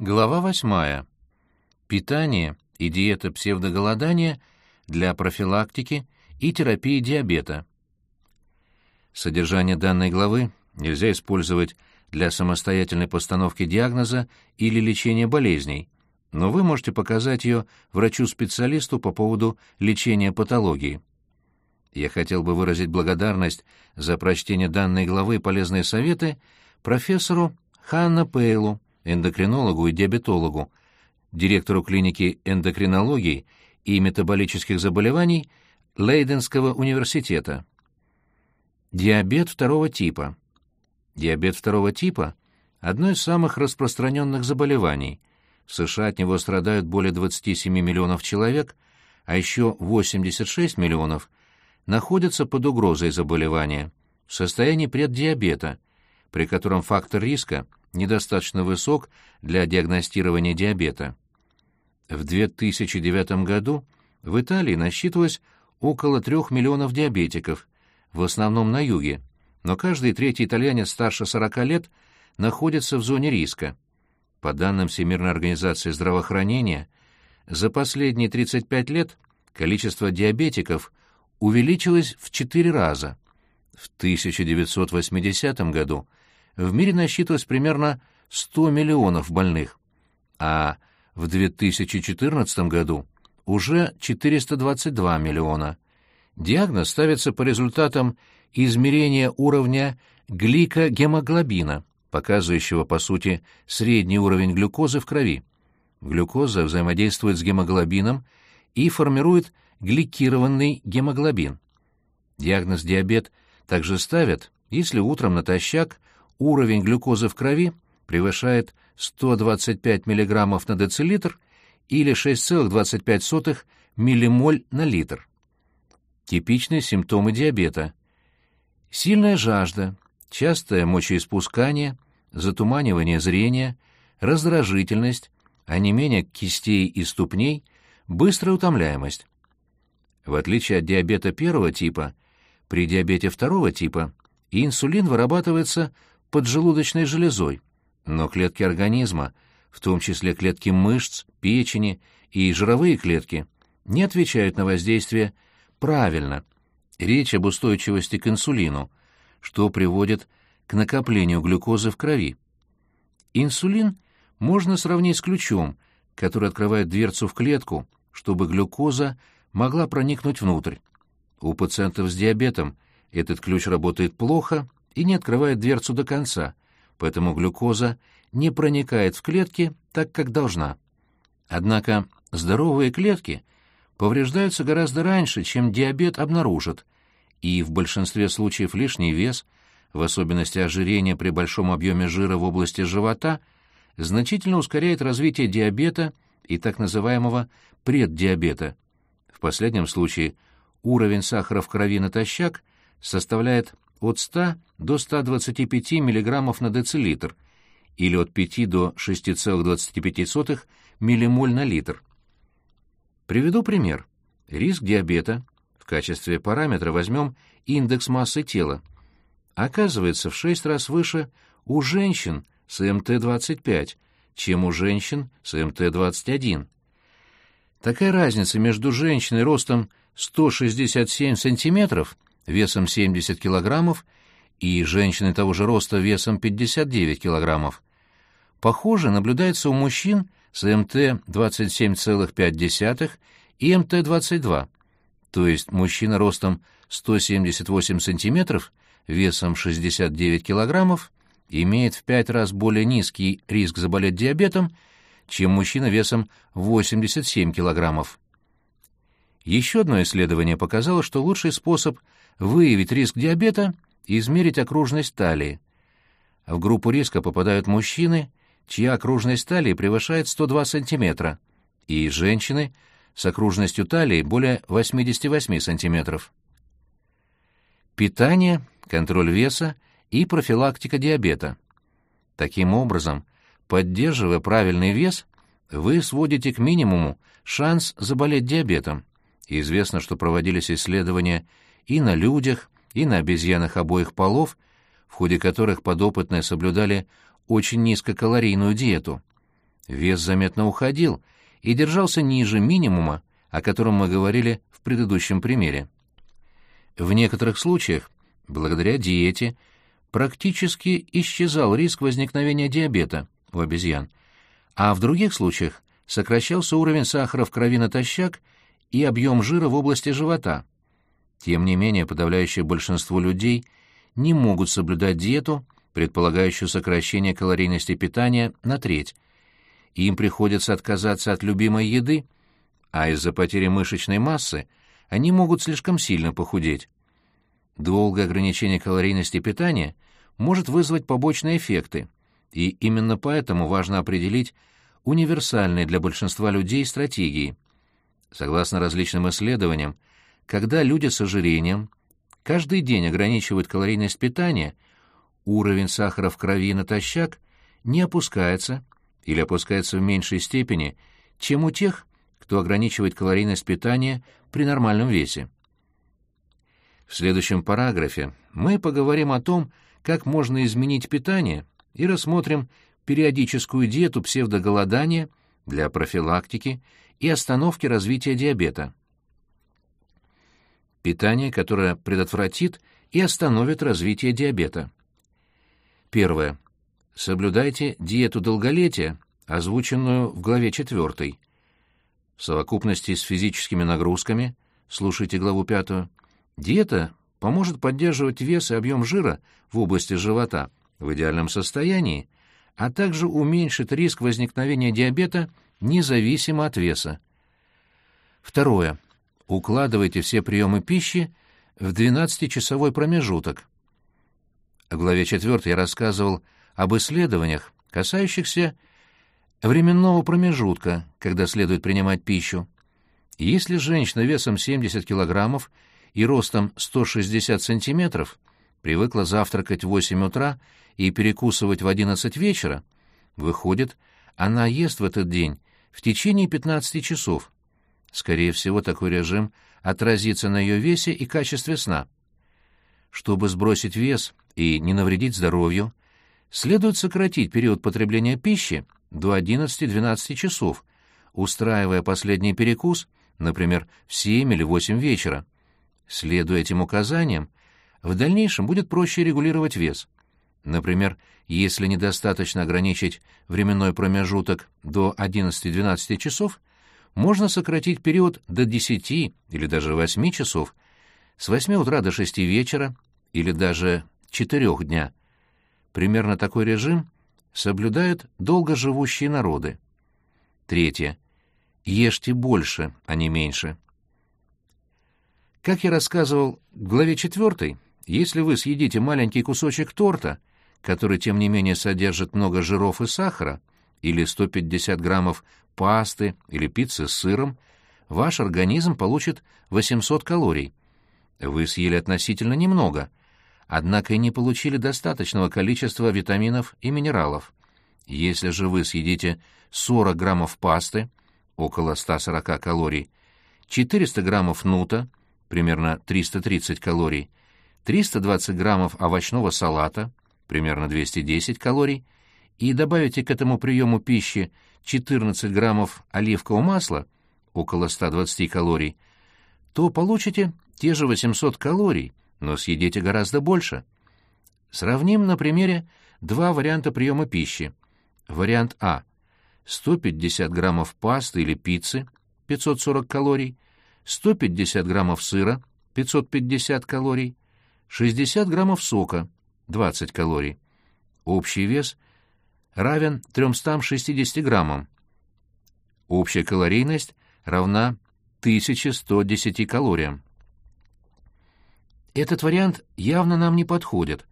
Глава восьмая. Питание и диета псевдоголодания для профилактики и терапии диабета. Содержание данной главы нельзя использовать для самостоятельной постановки диагноза или лечения болезней, но вы можете показать ее врачу-специалисту по поводу лечения патологии. Я хотел бы выразить благодарность за прочтение данной главы полезные советы профессору Ханна Пейлу, эндокринологу и диабетологу, директору клиники эндокринологии и метаболических заболеваний Лейденского университета. Диабет второго типа. Диабет второго типа – одно из самых распространенных заболеваний. В США от него страдают более 27 миллионов человек, а еще 86 миллионов находятся под угрозой заболевания в состоянии преддиабета, при котором фактор риска недостаточно высок для диагностирования диабета. В 2009 году в Италии насчитывалось около 3 миллионов диабетиков, в основном на юге, но каждый третий итальянец старше 40 лет находится в зоне риска. По данным Всемирной организации здравоохранения, за последние 35 лет количество диабетиков увеличилось в 4 раза. В 1980 году в мире насчитывалось примерно 100 миллионов больных, а в 2014 году уже 422 миллиона. Диагноз ставится по результатам измерения уровня гликогемоглобина, показывающего, по сути, средний уровень глюкозы в крови. Глюкоза взаимодействует с гемоглобином и формирует гликированный гемоглобин. Диагноз диабет также ставят, если утром натощак уровень глюкозы в крови превышает 125 мг на децилитр или 6,25 миллимоль на литр. Типичные симптомы диабета. Сильная жажда, частое мочеиспускание, затуманивание зрения, раздражительность, онемение кистей и ступней, быстрая утомляемость. В отличие от диабета первого типа, при диабете второго типа инсулин вырабатывается поджелудочной железой, но клетки организма, в том числе клетки мышц, печени и жировые клетки, не отвечают на воздействие правильно. Речь об устойчивости к инсулину, что приводит к накоплению глюкозы в крови. Инсулин можно сравнить с ключом, который открывает дверцу в клетку, чтобы глюкоза могла проникнуть внутрь. У пациентов с диабетом этот ключ работает плохо, и не открывает дверцу до конца, поэтому глюкоза не проникает в клетки так, как должна. Однако здоровые клетки повреждаются гораздо раньше, чем диабет обнаружат, и в большинстве случаев лишний вес, в особенности ожирение при большом объеме жира в области живота, значительно ускоряет развитие диабета и так называемого преддиабета. В последнем случае уровень сахара в крови натощак составляет от 100 до 125 мг на децилитр или от 5 до 6,25 ммоль на литр. Приведу пример. Риск диабета. В качестве параметра возьмем индекс массы тела. Оказывается в 6 раз выше у женщин с МТ-25, чем у женщин с МТ-21. Такая разница между женщиной ростом 167 сантиметров весом 70 килограммов и женщины того же роста весом 59 килограммов. Похоже, наблюдается у мужчин с МТ 27,5 и МТ 22, то есть мужчина ростом 178 сантиметров, весом 69 килограммов, имеет в пять раз более низкий риск заболеть диабетом, чем мужчина весом 87 килограммов. Еще одно исследование показало, что лучший способ выявить риск диабета и измерить окружность талии. В группу риска попадают мужчины, чья окружность талии превышает 102 см, и женщины с окружностью талии более 88 см. Питание, контроль веса и профилактика диабета. Таким образом, поддерживая правильный вес, вы сводите к минимуму шанс заболеть диабетом. Известно, что проводились исследования и на людях, и на обезьянах обоих полов, в ходе которых подопытные соблюдали очень низкокалорийную диету. вес заметно уходил и держался ниже минимума, о котором мы говорили в предыдущем примере. В некоторых случаях, благодаря диете, практически исчезал риск возникновения диабета у обезьян, а в других случаях сокращался уровень сахара в крови натощак и объем жира в области живота. Тем не менее, подавляющее большинство людей не могут соблюдать диету, предполагающую сокращение калорийности питания на треть. Им приходится отказаться от любимой еды, а из-за потери мышечной массы они могут слишком сильно похудеть. Долгое ограничение калорийности питания может вызвать побочные эффекты, и именно поэтому важно определить универсальные для большинства людей стратегии. Согласно различным исследованиям, когда люди с ожирением каждый день ограничивают калорийность питания, уровень сахара в крови натощак не опускается или опускается в меньшей степени, чем у тех, кто ограничивает калорийность питания при нормальном весе. В следующем параграфе мы поговорим о том, как можно изменить питание и рассмотрим периодическую диету псевдоголодания для профилактики и остановки развития диабета питание, которое предотвратит и остановит развитие диабета. Первое. Соблюдайте диету долголетия, озвученную в главе 4. В совокупности с физическими нагрузками, слушайте главу 5, диета поможет поддерживать вес и объем жира в области живота в идеальном состоянии, а также уменьшит риск возникновения диабета независимо от веса. Второе укладывайте все приемы пищи в 12-часовой промежуток. В главе 4 я рассказывал об исследованиях, касающихся временного промежутка, когда следует принимать пищу. Если женщина весом 70 килограммов и ростом 160 сантиметров привыкла завтракать в 8 утра и перекусывать в 11 вечера, выходит, она ест в этот день в течение 15 часов. Скорее всего, такой режим отразится на ее весе и качестве сна. Чтобы сбросить вес и не навредить здоровью, следует сократить период потребления пищи до 11-12 часов, устраивая последний перекус, например, в 7 или 8 вечера. Следуя этим указаниям, в дальнейшем будет проще регулировать вес. Например, если недостаточно ограничить временной промежуток до 11-12 часов, можно сократить период до 10 или даже 8 часов, с 8 утра до 6 вечера или даже 4 дня. Примерно такой режим соблюдают долгоживущие народы. Третье. Ешьте больше, а не меньше. Как я рассказывал в главе 4, если вы съедите маленький кусочек торта, который, тем не менее, содержит много жиров и сахара, или 150 граммов пасты или пиццы с сыром, ваш организм получит 800 калорий. Вы съели относительно немного, однако и не получили достаточного количества витаминов и минералов. Если же вы съедите 40 граммов пасты, около 140 калорий, 400 граммов нута, примерно 330 калорий, 320 граммов овощного салата, примерно 210 калорий, и добавите к этому приему пищи 14 граммов оливкового масла, около 120 калорий, то получите те же 800 калорий, но съедите гораздо больше. Сравним на примере два варианта приема пищи. Вариант А. 150 граммов пасты или пиццы, 540 калорий, 150 граммов сыра, 550 калорий, 60 граммов сока, 20 калорий. Общий вес равен 360 граммам. Общая калорийность равна 1110 калориям. Этот вариант явно нам не подходит,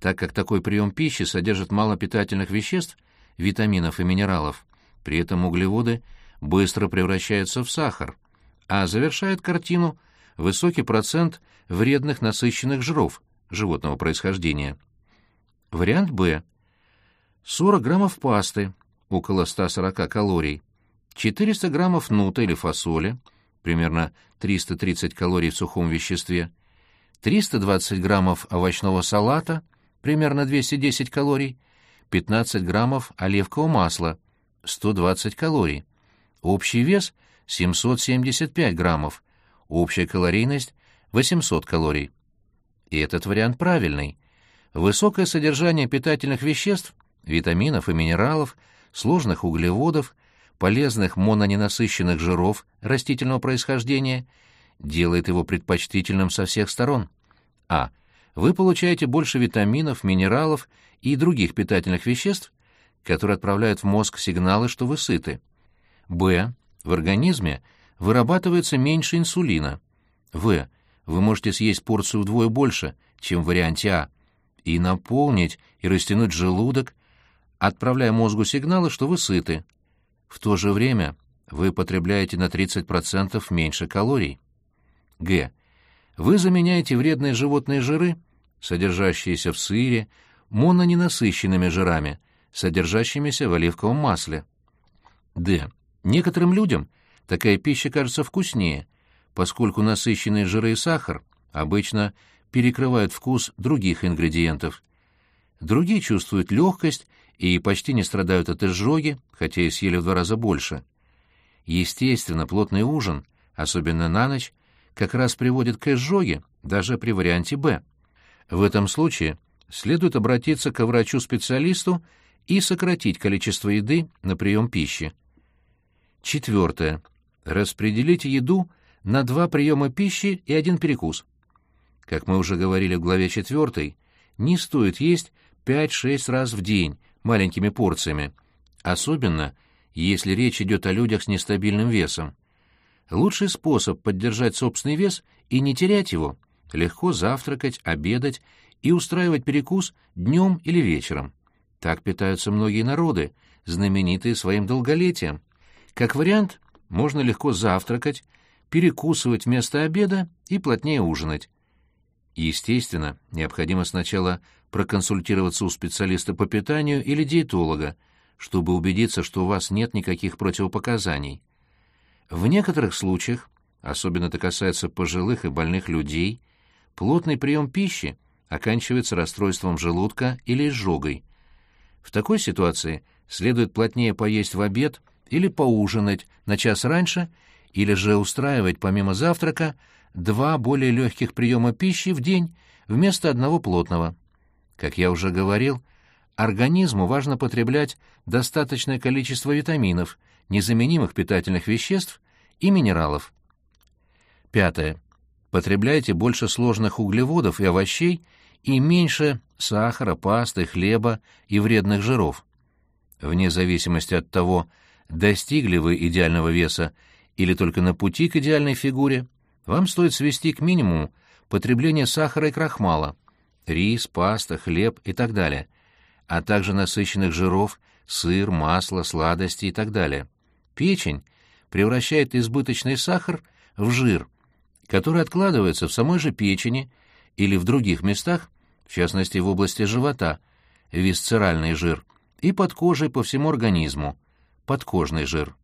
так как такой прием пищи содержит мало питательных веществ, витаминов и минералов, при этом углеводы быстро превращаются в сахар, а завершает картину высокий процент вредных насыщенных жиров животного происхождения. Вариант Б 40 граммов пасты, около 140 калорий, 400 граммов нута или фасоли, примерно 330 калорий в сухом веществе, 320 граммов овощного салата, примерно 210 калорий, 15 граммов оливкового масла, 120 калорий. Общий вес — 775 граммов. Общая калорийность — 800 калорий. И этот вариант правильный. Высокое содержание питательных веществ, витаминов и минералов, сложных углеводов, полезных мононенасыщенных жиров растительного происхождения делает его предпочтительным со всех сторон. А. Вы получаете больше витаминов, минералов и других питательных веществ, которые отправляют в мозг сигналы, что вы сыты. Б. В организме вырабатывается меньше инсулина. В. Вы можете съесть порцию вдвое больше, чем в варианте А, и наполнить и растянуть желудок, отправляя мозгу сигналы, что вы сыты. В то же время вы потребляете на 30% меньше калорий. Г. Вы заменяете вредные животные жиры, содержащиеся в сыре, мононенасыщенными жирами, содержащимися в оливковом масле. Д. Некоторым людям такая пища кажется вкуснее, поскольку насыщенные жиры и сахар обычно перекрывают вкус других ингредиентов. Другие чувствуют легкость и почти не страдают от изжоги, хотя и съели в два раза больше. Естественно, плотный ужин, особенно на ночь, как раз приводит к изжоге даже при варианте «Б». В этом случае следует обратиться к врачу-специалисту и сократить количество еды на прием пищи. Четвертое. Распределите еду на два приема пищи и один перекус. Как мы уже говорили в главе 4, не стоит есть 5-6 раз в день маленькими порциями, особенно если речь идет о людях с нестабильным весом. Лучший способ поддержать собственный вес и не терять его — легко завтракать, обедать и устраивать перекус днем или вечером. Так питаются многие народы, знаменитые своим долголетием. Как вариант, можно легко завтракать, перекусывать вместо обеда и плотнее ужинать. Естественно, необходимо сначала проконсультироваться у специалиста по питанию или диетолога, чтобы убедиться, что у вас нет никаких противопоказаний. В некоторых случаях, особенно это касается пожилых и больных людей, плотный прием пищи оканчивается расстройством желудка или изжогой. В такой ситуации следует плотнее поесть в обед или поужинать на час раньше, или же устраивать помимо завтрака два более легких приема пищи в день вместо одного плотного. Как я уже говорил, организму важно потреблять достаточное количество витаминов, незаменимых питательных веществ и минералов. Пятое. Потребляйте больше сложных углеводов и овощей и меньше сахара, пасты, хлеба и вредных жиров. Вне зависимости от того, достигли вы идеального веса или только на пути к идеальной фигуре, вам стоит свести к минимуму потребление сахара и крахмала, рис, паста, хлеб и так далее, а также насыщенных жиров, сыр, масло, сладости и так далее. Печень превращает избыточный сахар в жир, который откладывается в самой же печени или в других местах, в частности в области живота, висцеральный жир, и под кожей по всему организму, подкожный жир.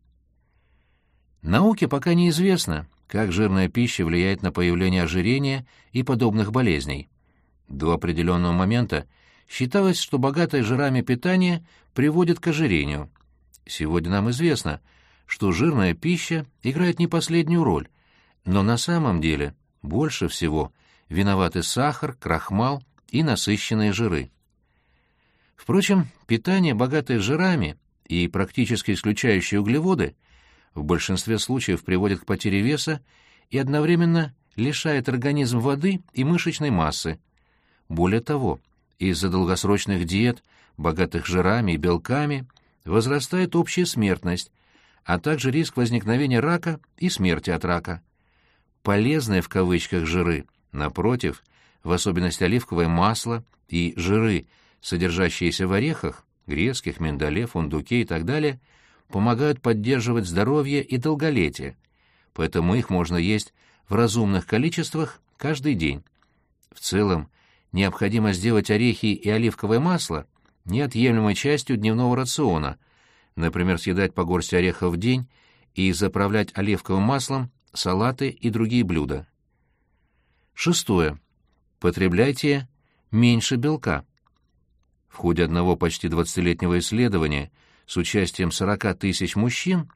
Науке пока неизвестно, как жирная пища влияет на появление ожирения и подобных болезней. До определенного момента считалось, что богатое жирами питание приводит к ожирению. Сегодня нам известно, что жирная пища играет не последнюю роль, но на самом деле больше всего виноваты сахар, крахмал и насыщенные жиры. Впрочем, питание, богатое жирами и практически исключающее углеводы, в большинстве случаев приводит к потере веса и одновременно лишает организм воды и мышечной массы. Более того, из-за долгосрочных диет, богатых жирами и белками, возрастает общая смертность, а также риск возникновения рака и смерти от рака. Полезные в кавычках жиры, напротив, в особенности оливковое масло и жиры, содержащиеся в орехах, грецких, миндале, фундуке и так далее, помогают поддерживать здоровье и долголетие, поэтому их можно есть в разумных количествах каждый день. В целом, необходимо сделать орехи и оливковое масло неотъемлемой частью дневного рациона, например, съедать по горсти орехов в день и заправлять оливковым маслом салаты и другие блюда. Шестое. Потребляйте меньше белка. В ходе одного почти 20-летнего исследования с участием 40 тысяч мужчин,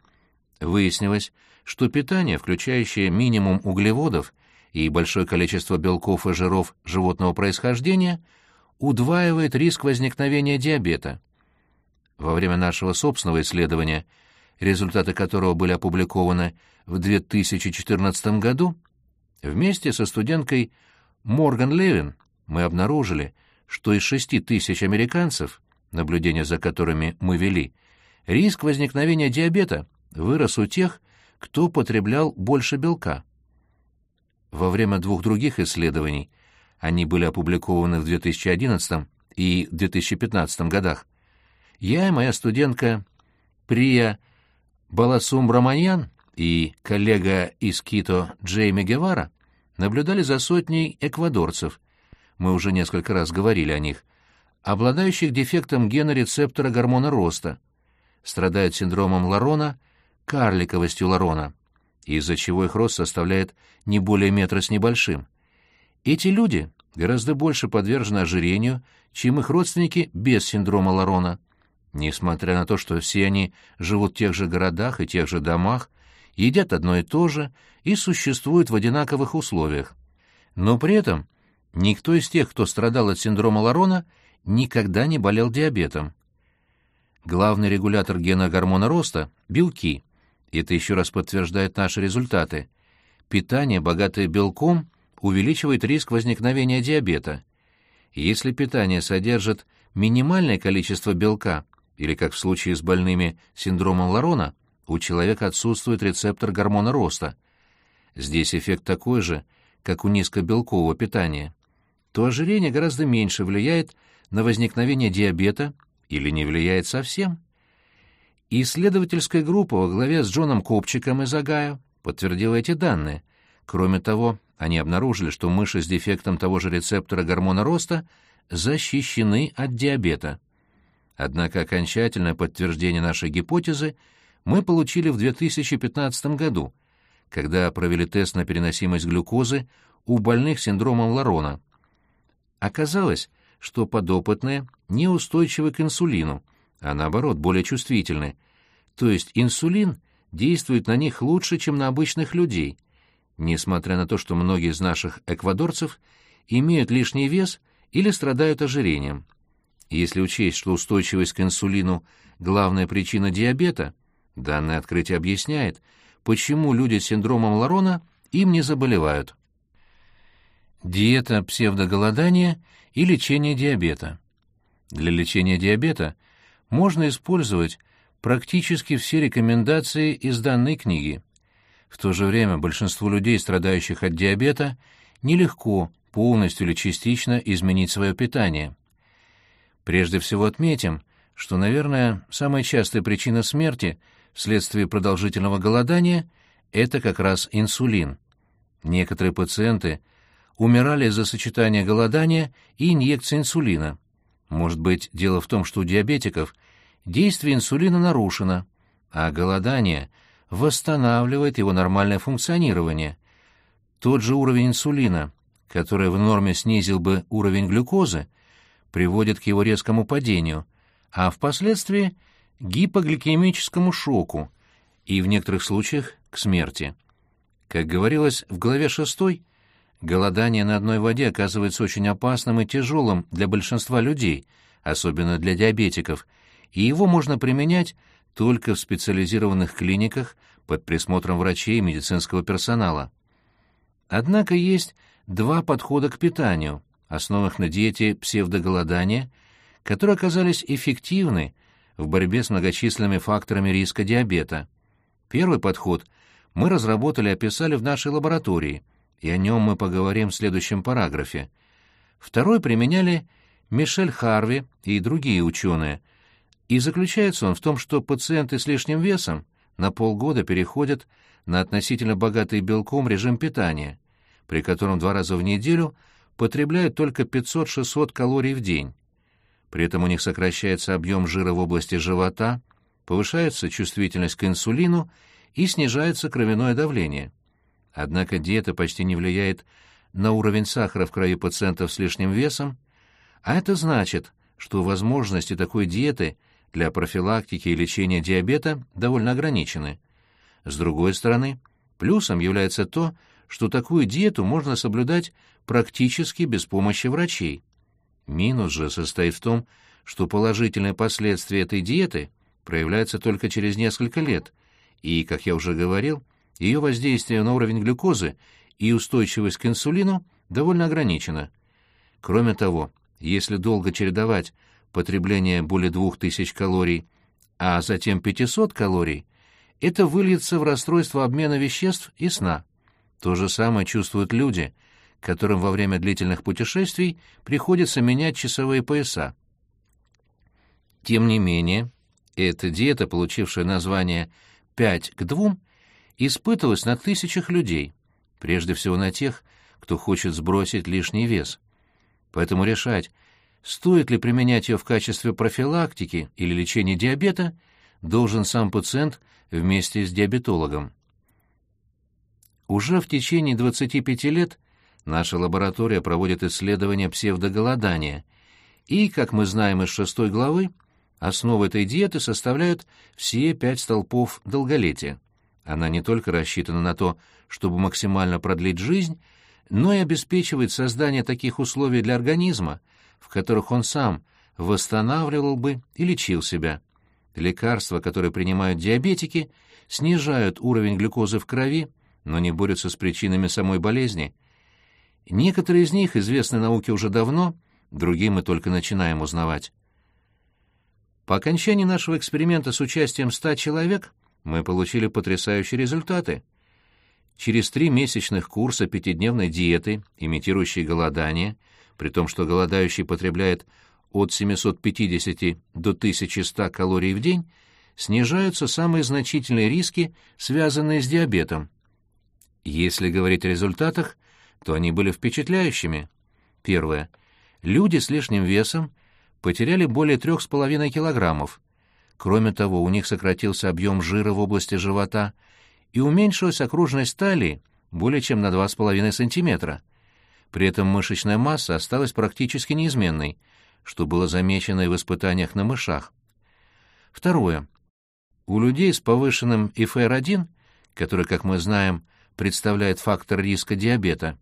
выяснилось, что питание, включающее минимум углеводов и большое количество белков и жиров животного происхождения, удваивает риск возникновения диабета. Во время нашего собственного исследования, результаты которого были опубликованы в 2014 году, вместе со студенткой Морган Левин мы обнаружили, что из 6 тысяч американцев, наблюдения за которыми мы вели, риск возникновения диабета вырос у тех, кто потреблял больше белка. Во время двух других исследований, они были опубликованы в 2011 и 2015 годах, я и моя студентка Прия Баласумбраманьян и коллега из Кито Джейми Гевара наблюдали за сотней эквадорцев, мы уже несколько раз говорили о них, обладающих дефектом гена рецептора гормона роста, страдают синдромом Ларона, карликовостью Ларона, из-за чего их рост составляет не более метра с небольшим. Эти люди гораздо больше подвержены ожирению, чем их родственники без синдрома Ларона. Несмотря на то, что все они живут в тех же городах и тех же домах, едят одно и то же и существуют в одинаковых условиях. Но при этом никто из тех, кто страдал от синдрома Ларона, никогда не болел диабетом. Главный регулятор гена гормона роста – белки. Это еще раз подтверждает наши результаты. Питание, богатое белком, увеличивает риск возникновения диабета. Если питание содержит минимальное количество белка, или, как в случае с больными синдромом Ларона, у человека отсутствует рецептор гормона роста. Здесь эффект такой же, как у низкобелкового питания. То ожирение гораздо меньше влияет на возникновение диабета или не влияет совсем. Исследовательская группа во главе с Джоном Копчиком из Агая подтвердила эти данные. Кроме того, они обнаружили, что мыши с дефектом того же рецептора гормона роста защищены от диабета. Однако окончательное подтверждение нашей гипотезы мы получили в 2015 году, когда провели тест на переносимость глюкозы у больных синдромом Ларона. Оказалось, что подопытные неустойчивы к инсулину, а наоборот более чувствительны. То есть инсулин действует на них лучше, чем на обычных людей, несмотря на то, что многие из наших эквадорцев имеют лишний вес или страдают ожирением. Если учесть, что устойчивость к инсулину – главная причина диабета, данное открытие объясняет, почему люди с синдромом Ларона им не заболевают. Диета псевдоголодания и лечение диабета. Для лечения диабета можно использовать практически все рекомендации из данной книги. В то же время большинству людей, страдающих от диабета, нелегко полностью или частично изменить свое питание. Прежде всего отметим, что, наверное, самая частая причина смерти вследствие продолжительного голодания – это как раз инсулин. Некоторые пациенты умирали из-за сочетания голодания и инъекции инсулина. Может быть, дело в том, что у диабетиков действие инсулина нарушено, а голодание восстанавливает его нормальное функционирование. Тот же уровень инсулина, который в норме снизил бы уровень глюкозы – приводит к его резкому падению, а впоследствии гипогликемическому шоку и в некоторых случаях к смерти. Как говорилось в главе 6, голодание на одной воде оказывается очень опасным и тяжелым для большинства людей, особенно для диабетиков, и его можно применять только в специализированных клиниках под присмотром врачей и медицинского персонала. Однако есть два подхода к питанию, основанных на диете псевдоголодания, которые оказались эффективны в борьбе с многочисленными факторами риска диабета. Первый подход мы разработали и описали в нашей лаборатории, и о нем мы поговорим в следующем параграфе. Второй применяли Мишель Харви и другие ученые, и заключается он в том, что пациенты с лишним весом на полгода переходят на относительно богатый белком режим питания, при котором два раза в неделю – потребляют только 500-600 калорий в день. При этом у них сокращается объем жира в области живота, повышается чувствительность к инсулину и снижается кровяное давление. Однако диета почти не влияет на уровень сахара в крови пациентов с лишним весом, а это значит, что возможности такой диеты для профилактики и лечения диабета довольно ограничены. С другой стороны, плюсом является то, что такую диету можно соблюдать практически без помощи врачей. Минус же состоит в том, что положительные последствия этой диеты проявляются только через несколько лет, и, как я уже говорил, ее воздействие на уровень глюкозы и устойчивость к инсулину довольно ограничена. Кроме того, если долго чередовать потребление более 2000 калорий, а затем 500 калорий, это выльется в расстройство обмена веществ и сна. То же самое чувствуют люди, которым во время длительных путешествий приходится менять часовые пояса. Тем не менее, эта диета, получившая название «5 к 2», испытывалась на тысячах людей, прежде всего на тех, кто хочет сбросить лишний вес. Поэтому решать, стоит ли применять ее в качестве профилактики или лечения диабета, должен сам пациент вместе с диабетологом. Уже в течение 25 лет наша лаборатория проводит исследования псевдоголодания, и, как мы знаем из шестой главы, основу этой диеты составляют все пять столпов долголетия. Она не только рассчитана на то, чтобы максимально продлить жизнь, но и обеспечивает создание таких условий для организма, в которых он сам восстанавливал бы и лечил себя. Лекарства, которые принимают диабетики, снижают уровень глюкозы в крови, но не борются с причинами самой болезни. Некоторые из них известны науке уже давно, другие мы только начинаем узнавать. По окончании нашего эксперимента с участием 100 человек мы получили потрясающие результаты. Через три месячных курса пятидневной диеты, имитирующей голодание, при том, что голодающий потребляет от 750 до 1100 калорий в день, снижаются самые значительные риски, связанные с диабетом. Если говорить о результатах, то они были впечатляющими. Первое. Люди с лишним весом потеряли более 3,5 килограммов. Кроме того, у них сократился объем жира в области живота и уменьшилась окружность талии более чем на 2,5 сантиметра. При этом мышечная масса осталась практически неизменной, что было замечено и в испытаниях на мышах. Второе. У людей с повышенным ИФР-1, который, как мы знаем, представляет фактор риска диабета,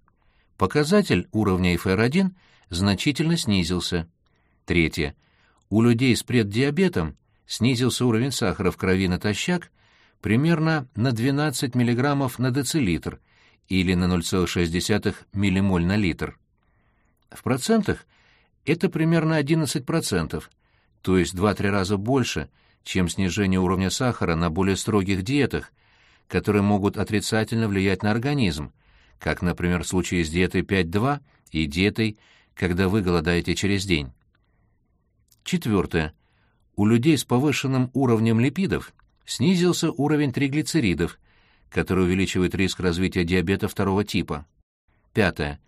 показатель уровня ИФР-1 значительно снизился. Третье. У людей с преддиабетом снизился уровень сахара в крови натощак примерно на 12 мг на децилитр или на 0,6 ммоль на литр. В процентах это примерно 11%, то есть 2-3 раза больше, чем снижение уровня сахара на более строгих диетах, которые могут отрицательно влиять на организм, как, например, в случае с диетой 5-2 и диетой, когда вы голодаете через день. Четвертое. У людей с повышенным уровнем липидов снизился уровень триглицеридов, который увеличивает риск развития диабета второго типа. Пятое.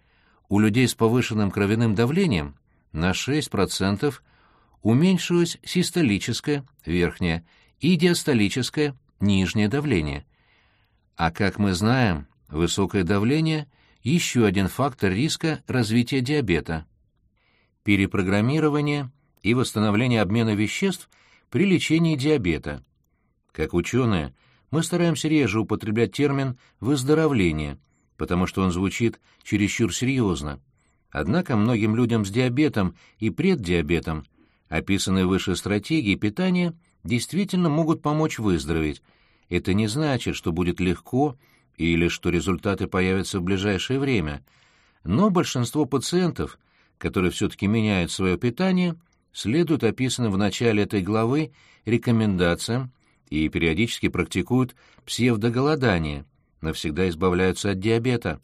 У людей с повышенным кровяным давлением на 6% уменьшилось систолическое, верхнее, и диастолическое, нижнее давление. А как мы знаем, высокое давление – еще один фактор риска развития диабета. Перепрограммирование и восстановление обмена веществ при лечении диабета. Как ученые, мы стараемся реже употреблять термин «выздоровление», потому что он звучит чересчур серьезно. Однако многим людям с диабетом и преддиабетом описанные выше стратегии питания действительно могут помочь выздороветь. Это не значит, что будет легко или что результаты появятся в ближайшее время. Но большинство пациентов, которые все-таки меняют свое питание, следуют описанным в начале этой главы рекомендациям и периодически практикуют псевдоголодание, навсегда избавляются от диабета.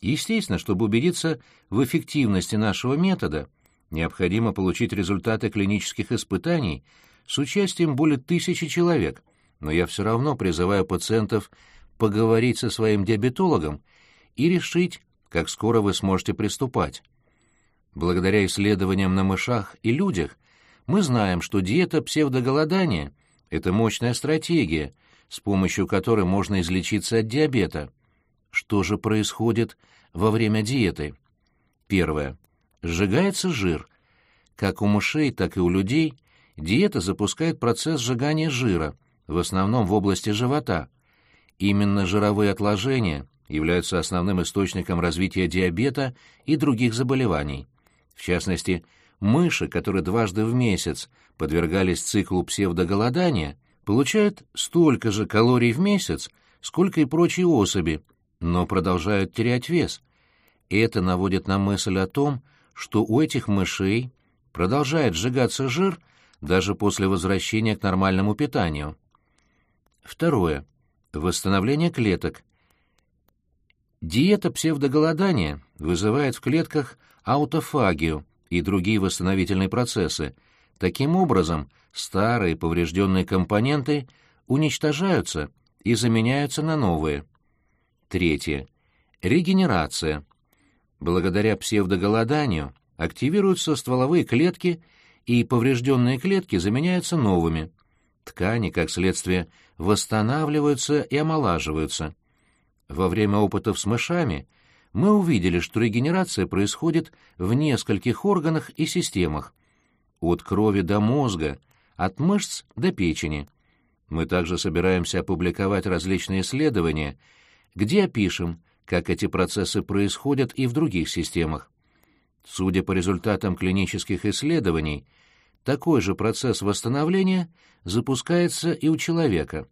Естественно, чтобы убедиться в эффективности нашего метода, необходимо получить результаты клинических испытаний с участием более тысячи человек, но я все равно призываю пациентов поговорить со своим диабетологом и решить, как скоро вы сможете приступать. Благодаря исследованиям на мышах и людях мы знаем, что диета псевдоголодания – это мощная стратегия, с помощью которой можно излечиться от диабета. Что же происходит во время диеты? Первое. Сжигается жир. Как у мышей, так и у людей диета запускает процесс сжигания жира, в основном в области живота. Именно жировые отложения являются основным источником развития диабета и других заболеваний. В частности, мыши, которые дважды в месяц подвергались циклу псевдоголодания, получают столько же калорий в месяц, сколько и прочие особи, но продолжают терять вес. Это наводит на мысль о том, что у этих мышей продолжает сжигаться жир даже после возвращения к нормальному питанию. Второе. Восстановление клеток. Диета псевдоголодания вызывает в клетках аутофагию и другие восстановительные процессы. Таким образом, старые поврежденные компоненты уничтожаются и заменяются на новые. Третье. Регенерация. Благодаря псевдоголоданию активируются стволовые клетки, и поврежденные клетки заменяются новыми. Ткани, как следствие, восстанавливаются и омолаживаются. Во время опытов с мышами мы увидели, что регенерация происходит в нескольких органах и системах. От крови до мозга, от мышц до печени. Мы также собираемся опубликовать различные исследования, где опишем, как эти процессы происходят и в других системах. Судя по результатам клинических исследований, такой же процесс восстановления запускается и у человека.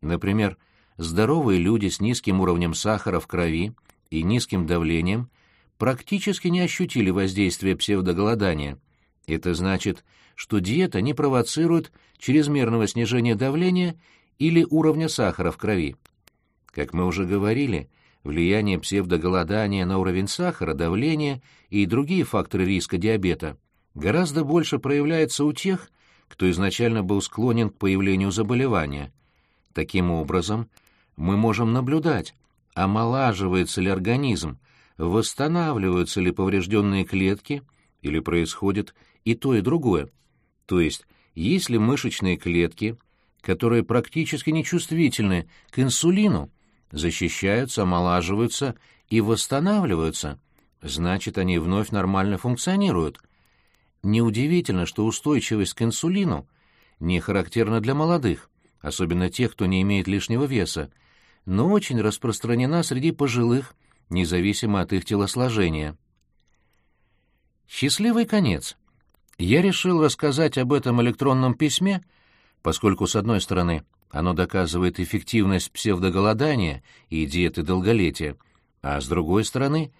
Например, здоровые люди с низким уровнем сахара в крови и низким давлением практически не ощутили воздействия псевдоголодания. Это значит, что диета не провоцирует чрезмерного снижения давления или уровня сахара в крови. Как мы уже говорили, влияние псевдоголодания на уровень сахара, давления и другие факторы риска диабета гораздо больше проявляется у тех, кто изначально был склонен к появлению заболевания. Таким образом, мы можем наблюдать, омолаживается ли организм, восстанавливаются ли поврежденные клетки или происходит и то, и другое. То есть, есть ли мышечные клетки, которые практически нечувствительны к инсулину, защищаются, омолаживаются и восстанавливаются, значит, они вновь нормально функционируют. Неудивительно, что устойчивость к инсулину не характерна для молодых, особенно тех, кто не имеет лишнего веса, но очень распространена среди пожилых, независимо от их телосложения. Счастливый конец. Я решил рассказать об этом электронном письме, поскольку, с одной стороны, оно доказывает эффективность псевдоголодания и диеты долголетия, а с другой стороны,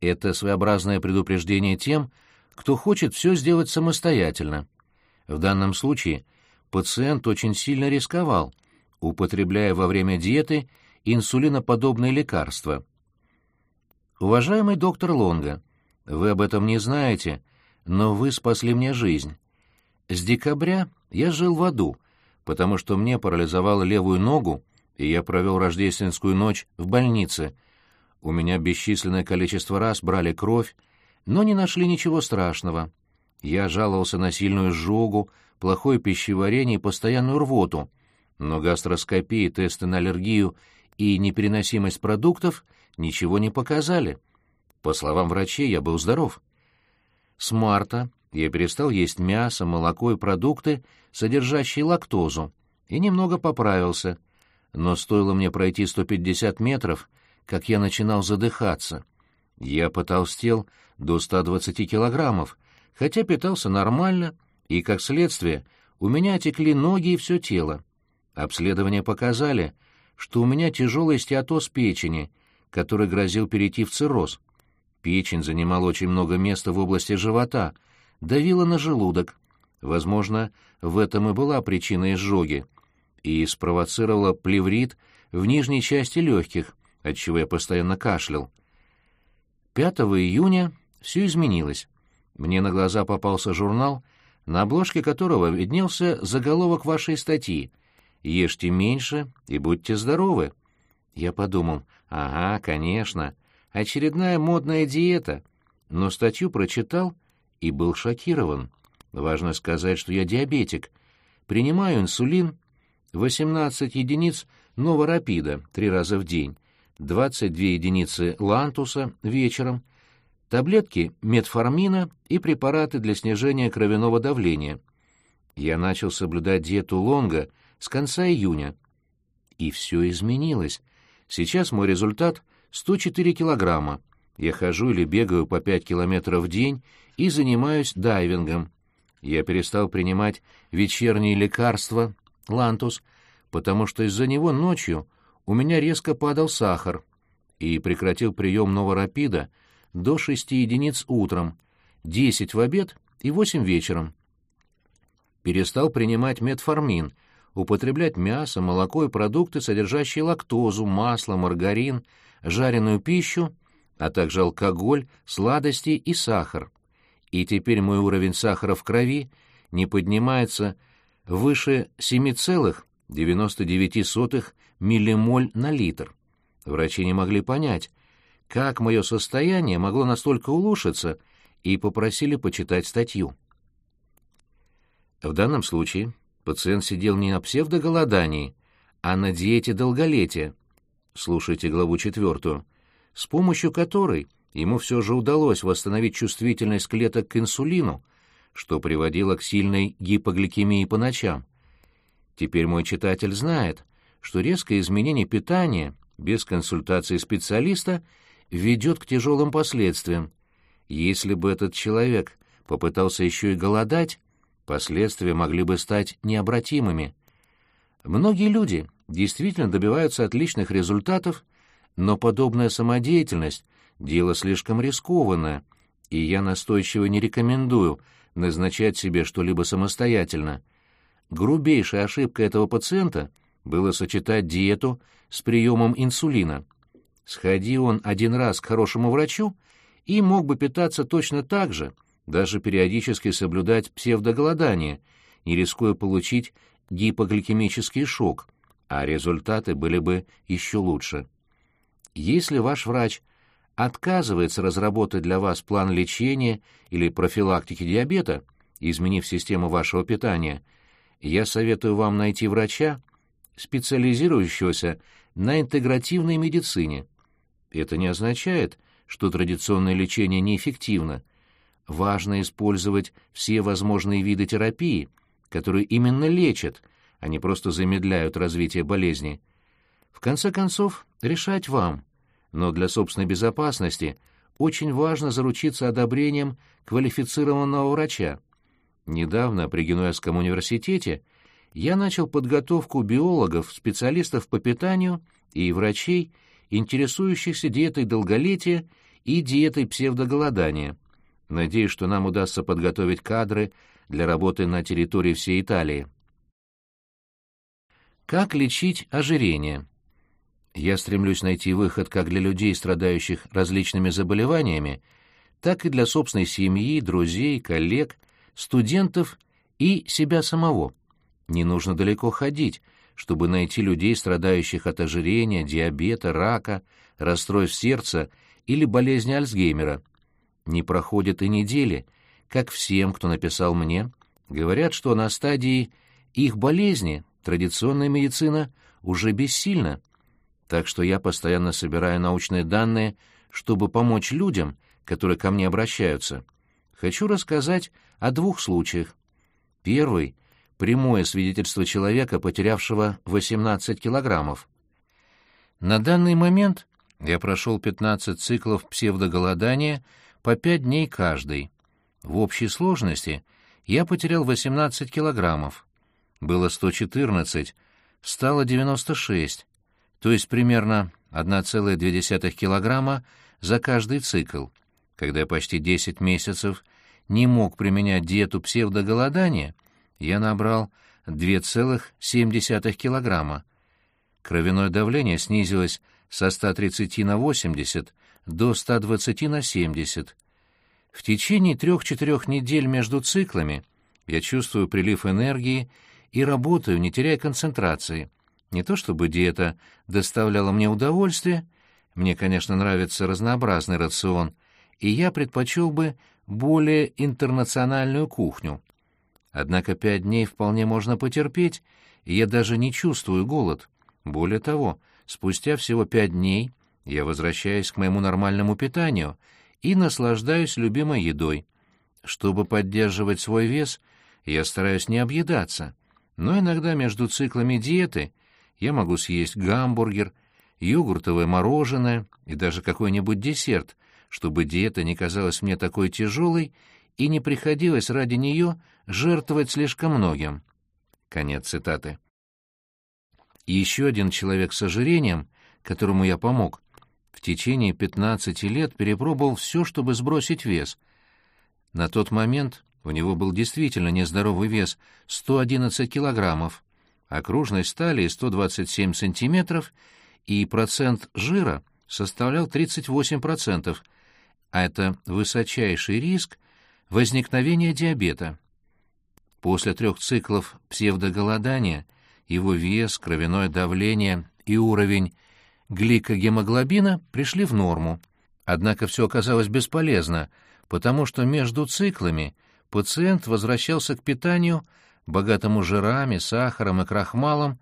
это своеобразное предупреждение тем, кто хочет все сделать самостоятельно. В данном случае пациент очень сильно рисковал, употребляя во время диеты инсулиноподобные лекарства. Уважаемый доктор Лонга, вы об этом не знаете, но вы спасли мне жизнь. С декабря я жил в аду, потому что мне парализовало левую ногу, и я провел рождественскую ночь в больнице. У меня бесчисленное количество раз брали кровь, но не нашли ничего страшного. Я жаловался на сильную изжогу, плохое пищеварение и постоянную рвоту, но гастроскопии, тесты на аллергию и непереносимость продуктов ничего не показали. По словам врачей, я был здоров. С марта я перестал есть мясо, молоко и продукты, содержащие лактозу, и немного поправился. Но стоило мне пройти 150 метров, как я начинал задыхаться. Я потолстел до 120 килограммов, хотя питался нормально, и, как следствие, у меня текли ноги и все тело. Обследования показали, что у меня тяжелый стеатоз печени, который грозил перейти в цирроз. Печень занимала очень много места в области живота, давила на желудок. Возможно, в этом и была причина изжоги. И спровоцировала плеврит в нижней части легких, отчего я постоянно кашлял. 5 июня все изменилось. Мне на глаза попался журнал, на обложке которого виднелся заголовок вашей статьи «Ешьте меньше и будьте здоровы». Я подумал, ага, конечно, очередная модная диета, но статью прочитал и был шокирован. Важно сказать, что я диабетик. Принимаю инсулин 18 единиц новорапида три раза в день, 22 единицы лантуса вечером, таблетки метформина и препараты для снижения кровяного давления. Я начал соблюдать диету Лонга с конца июня. И все изменилось. Сейчас мой результат — 104 килограмма. Я хожу или бегаю по 5 километров в день и занимаюсь дайвингом. Я перестал принимать вечерние лекарства, лантус, потому что из-за него ночью у меня резко падал сахар, и прекратил прием новорапида до 6 единиц утром, 10 в обед и 8 вечером. Перестал принимать метформин, употреблять мясо, молоко и продукты, содержащие лактозу, масло, маргарин, жареную пищу, а также алкоголь, сладости и сахар. И теперь мой уровень сахара в крови не поднимается выше 7,99 миллимоль на литр. Врачи не могли понять, как мое состояние могло настолько улучшиться, и попросили почитать статью. В данном случае пациент сидел не на псевдоголодании, а на диете долголетия. Слушайте главу четвертую, с помощью которой ему все же удалось восстановить чувствительность клеток к инсулину, что приводило к сильной гипогликемии по ночам. Теперь мой читатель знает, что резкое изменение питания без консультации специалиста ведет к тяжелым последствиям. Если бы этот человек попытался еще и голодать, последствия могли бы стать необратимыми. Многие люди действительно добиваются отличных результатов, но подобная самодеятельность — дело слишком рискованное, и я настойчиво не рекомендую назначать себе что-либо самостоятельно. Грубейшая ошибка этого пациента было сочетать диету с приемом инсулина. Сходи он один раз к хорошему врачу и мог бы питаться точно так же, даже периодически соблюдать псевдоголодание, не рискуя получить гипогликемический шок, а результаты были бы еще лучше. Если ваш врач отказывается разработать для вас план лечения или профилактики диабета, изменив систему вашего питания, я советую вам найти врача, специализирующегося на интегративной медицине. Это не означает, что традиционное лечение неэффективно. Важно использовать все возможные виды терапии, которые именно лечат, а не просто замедляют развитие болезни. В конце концов, решать вам, но для собственной безопасности очень важно заручиться одобрением квалифицированного врача. Недавно при Генуэзском университете я начал подготовку биологов, специалистов по питанию и врачей, интересующихся диетой долголетия и диетой псевдоголодания. Надеюсь, что нам удастся подготовить кадры для работы на территории всей Италии. Как лечить ожирение? Я стремлюсь найти выход как для людей, страдающих различными заболеваниями, так и для собственной семьи, друзей, коллег, студентов и себя самого. Не нужно далеко ходить, чтобы найти людей, страдающих от ожирения, диабета, рака, расстройств сердца или болезни Альцгеймера. Не проходит и недели, как всем, кто написал мне, говорят, что на стадии их болезни традиционная медицина уже бессильна. Так что я постоянно собираю научные данные, чтобы помочь людям, которые ко мне обращаются. Хочу рассказать о двух случаях. Первый прямое свидетельство человека, потерявшего 18 килограммов. На данный момент я прошел 15 циклов псевдоголодания по 5 дней каждый. В общей сложности я потерял 18 килограммов. Было 114, стало 96, то есть примерно 1,2 килограмма за каждый цикл. Когда я почти 10 месяцев не мог применять диету псевдоголодания, я набрал 2,7 килограмма. Кровяное давление снизилось со 130 на 80 до 120 на 70. В течение трех-четырех недель между циклами я чувствую прилив энергии и работаю, не теряя концентрации. Не то чтобы диета доставляла мне удовольствие, мне, конечно, нравится разнообразный рацион, и я предпочел бы более интернациональную кухню. Однако пять дней вполне можно потерпеть, и я даже не чувствую голод. Более того, спустя всего пять дней я возвращаюсь к моему нормальному питанию и наслаждаюсь любимой едой. Чтобы поддерживать свой вес, я стараюсь не объедаться, но иногда между циклами диеты я могу съесть гамбургер, йогуртовое мороженое и даже какой-нибудь десерт, чтобы диета не казалась мне такой тяжелой и не приходилось ради нее жертвовать слишком многим. Конец цитаты. Еще один человек с ожирением, которому я помог, в течение 15 лет перепробовал все, чтобы сбросить вес. На тот момент у него был действительно нездоровый вес 111 килограммов, окружность талии 127 сантиметров и процент жира составлял 38%, а это высочайший риск возникновения диабета. После трех циклов псевдоголодания его вес, кровяное давление и уровень гликогемоглобина пришли в норму. Однако все оказалось бесполезно, потому что между циклами пациент возвращался к питанию, богатому жирами, сахаром и крахмалом,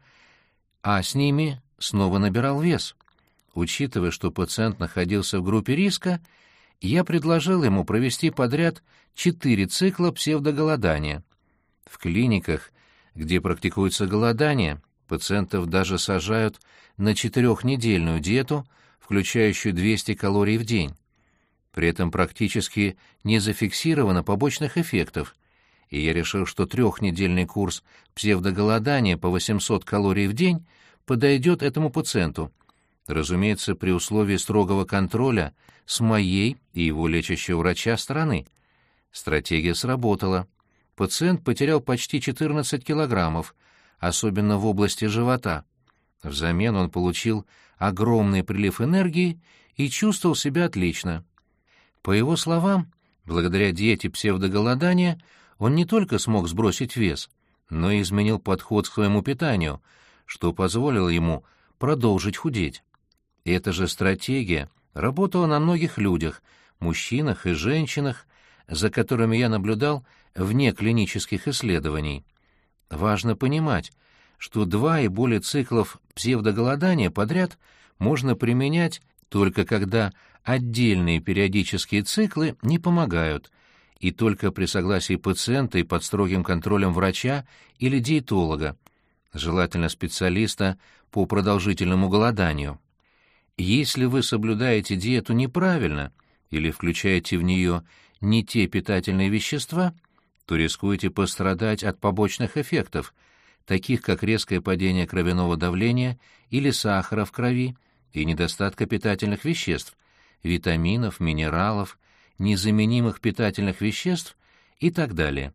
а с ними снова набирал вес. Учитывая, что пациент находился в группе риска, я предложил ему провести подряд четыре цикла псевдоголодания. В клиниках, где практикуется голодание, пациентов даже сажают на четырехнедельную диету, включающую 200 калорий в день. При этом практически не зафиксировано побочных эффектов, и я решил, что трехнедельный курс псевдоголодания по 800 калорий в день подойдет этому пациенту, разумеется, при условии строгого контроля с моей и его лечащего врача стороны. Стратегия сработала пациент потерял почти 14 килограммов, особенно в области живота. Взамен он получил огромный прилив энергии и чувствовал себя отлично. По его словам, благодаря диете псевдоголодания он не только смог сбросить вес, но и изменил подход к своему питанию, что позволило ему продолжить худеть. Эта же стратегия работала на многих людях, мужчинах и женщинах, за которыми я наблюдал вне клинических исследований. Важно понимать, что два и более циклов псевдоголодания подряд можно применять только когда отдельные периодические циклы не помогают, и только при согласии пациента и под строгим контролем врача или диетолога, желательно специалиста по продолжительному голоданию. Если вы соблюдаете диету неправильно или включаете в нее не те питательные вещества, то рискуете пострадать от побочных эффектов, таких как резкое падение кровяного давления или сахара в крови и недостатка питательных веществ, витаминов, минералов, незаменимых питательных веществ и так далее.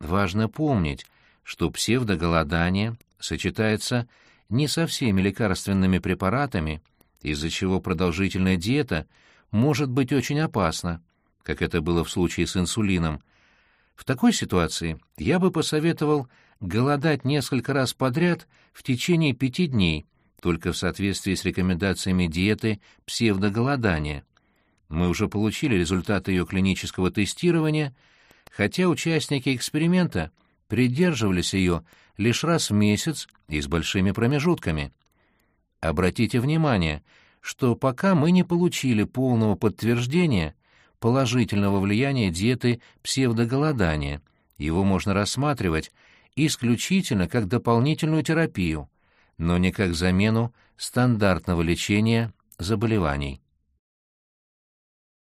Важно помнить, что псевдоголодание сочетается не со всеми лекарственными препаратами, из-за чего продолжительная диета может быть очень опасна, как это было в случае с инсулином. В такой ситуации я бы посоветовал голодать несколько раз подряд в течение пяти дней, только в соответствии с рекомендациями диеты псевдоголодания. Мы уже получили результаты ее клинического тестирования, хотя участники эксперимента придерживались ее лишь раз в месяц и с большими промежутками. Обратите внимание, что пока мы не получили полного подтверждения положительного влияния диеты псевдоголодания. Его можно рассматривать исключительно как дополнительную терапию, но не как замену стандартного лечения заболеваний.